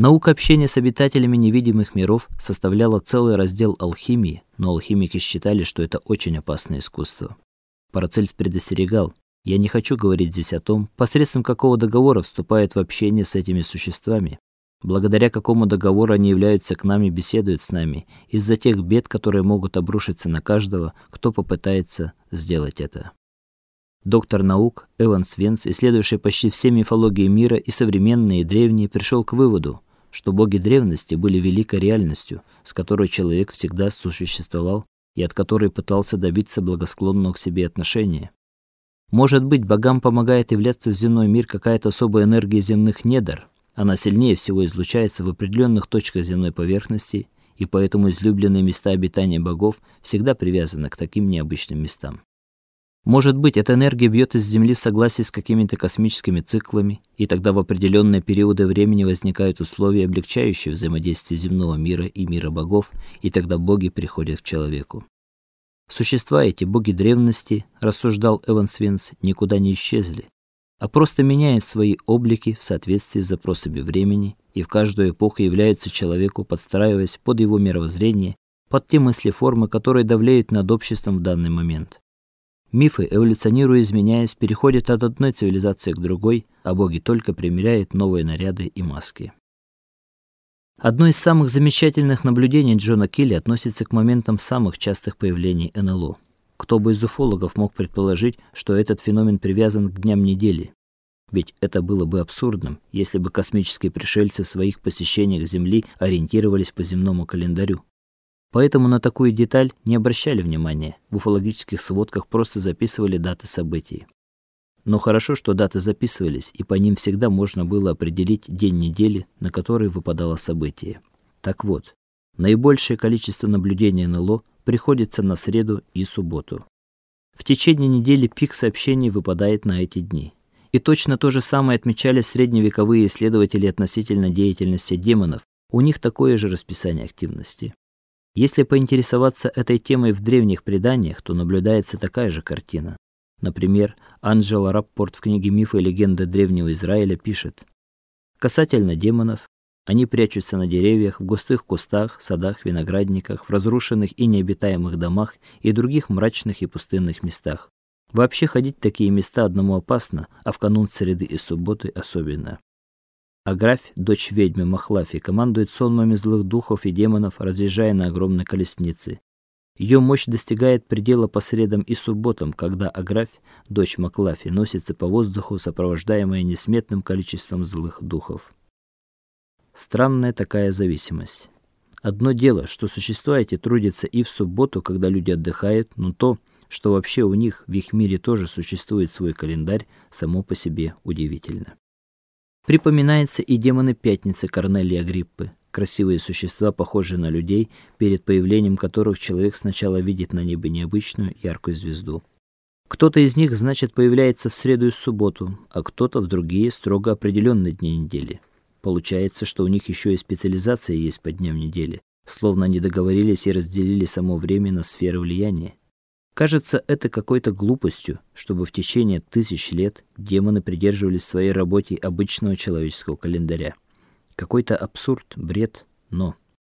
Наука общения с обитателями невидимых миров составляла целый раздел алхимии, но алхимики считали, что это очень опасное искусство. Парацельс предостерегал: "Я не хочу говорить здесь о том, посредством какого договора вступают в общение с этими существами, благодаря какому договору они являются к нам и беседуют с нами, из-за тех бед, которые могут обрушиться на каждого, кто попытается сделать это". Доктор наук Эван Свенс, исследовавший почти все мифологии мира и современные, и древние, пришел к выводу, что боги древности были великой реальностью, с которой человек всегда сосуществовал и от которой пытался добиться благосклонного к себе отношения. Может быть, богам помогает являться в земной мир какая-то особая энергия земных недр. Она сильнее всего излучается в определенных точках земной поверхности, и поэтому излюбленные места обитания богов всегда привязаны к таким необычным местам. Может быть, эта энергия бьет из Земли в согласии с какими-то космическими циклами, и тогда в определенные периоды времени возникают условия, облегчающие взаимодействие земного мира и мира богов, и тогда боги приходят к человеку. Существа эти, боги древности, рассуждал Эван Свинс, никуда не исчезли, а просто меняют свои облики в соответствии с запросами времени и в каждую эпоху являются человеку, подстраиваясь под его мировоззрение, под те мысли формы, которые давлеют над обществом в данный момент. Мифы, эволюционируя изменяясь, переходят от одной цивилизации к другой, а боги только примеряют новые наряды и маски. Одно из самых замечательных наблюдений Джона Килли относится к моментам самых частых появлений НЛО. Кто бы из уфологов мог предположить, что этот феномен привязан к дням недели? Ведь это было бы абсурдным, если бы космические пришельцы в своих посещениях Земли ориентировались по земному календарю. Поэтому на такую деталь не обращали внимания. В уфологических сводках просто записывали даты событий. Но хорошо, что даты записывались, и по ним всегда можно было определить день недели, на который выпадало событие. Так вот, наибольшее количество наблюдений НЛО приходится на среду и субботу. В течение недели пик сообщений выпадает на эти дни. И точно то же самое отмечали средневековые исследователи относительно деятельности демонов. У них такое же расписание активности. Если поинтересоваться этой темой в древних преданиях, то наблюдается такая же картина. Например, Анджела Раппорт в книге Мифы и легенды древнего Израиля пишет: Касательно демонов, они прячутся на деревьях, в густых кустах, садах, виноградниках, в разрушенных и необитаемых домах и других мрачных и пустынных местах. Вообще ходить в такие места одному опасно, а в канун среды и субботы особенно. Аграфь, дочь ведьмы Махлафи, командует сонмами злых духов и демонов, разъезжая на огромной колеснице. Ее мощь достигает предела по средам и субботам, когда Аграфь, дочь Маклафи, носится по воздуху, сопровождаемая несметным количеством злых духов. Странная такая зависимость. Одно дело, что существа эти трудятся и в субботу, когда люди отдыхают, но то, что вообще у них в их мире тоже существует свой календарь, само по себе удивительно. Припоминается и демоны Пятницы Корнелия Агриппы, красивые существа, похожие на людей, перед появлением которых человек сначала видит на небе необычную яркую звезду. Кто-то из них, значит, появляется в среду и субботу, а кто-то в другие строго определенные дни недели. Получается, что у них еще и специализация есть по дням недели, словно они договорились и разделили само время на сферы влияния. Кажется, это какой-то глупостью, чтобы в течение тысяч лет демоны придерживались своей работе обычного человеческого календаря. Какой-то абсурд, бред, но